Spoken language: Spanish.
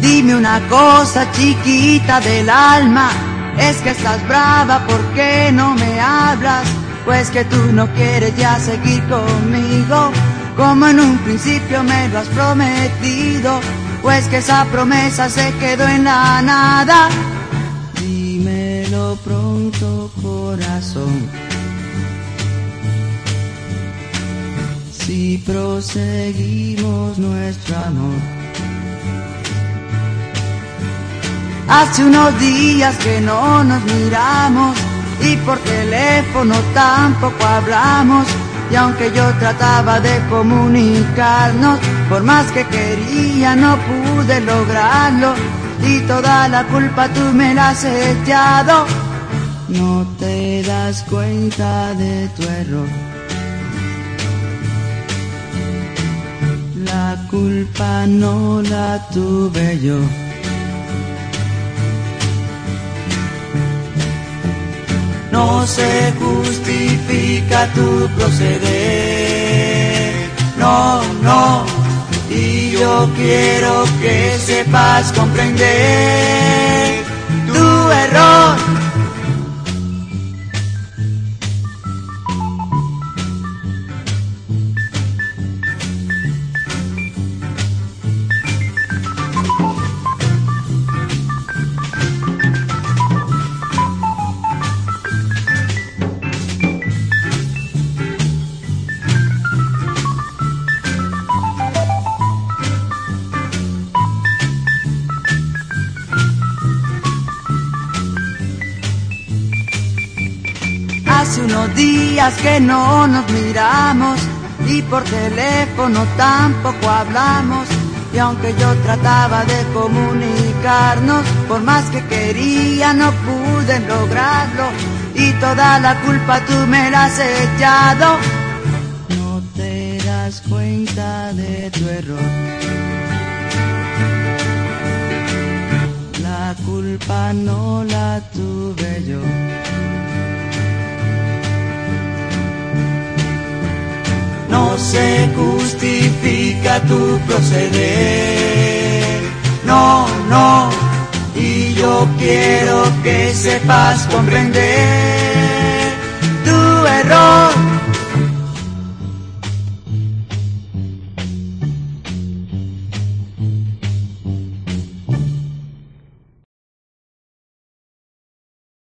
Dime una cosa chiquita del alma, es que estás brava, ¿por qué no me hablas? Pues que tú no quieres ya seguir conmigo, como en un principio me lo has prometido, pues que esa promesa se quedó en la nada. Dímelo pronto, proseguimos nuestro amor. Hace unos días que no nos miramos y por teléfono tampoco hablamos. Y aunque yo trataba de comunicarnos, por más que quería no pude lograrlo. Y toda la culpa tú me la has echado. No te das cuenta de tu error. La culpa no la tuve yo. no se justifica tu proceder. No, no, y yo quiero que sepas comprender tu error. Hace unos días que no nos miramos y por teléfono tampoco hablamos. Y aunque yo trataba de comunicarnos, por más que quería no pude lograrlo. Y toda la culpa tú me la has echado. No te das cuenta de tu error. La culpa no la tuve yo. No se justifica tu proceder. No, no, y yo quiero que sepas comprender tu error.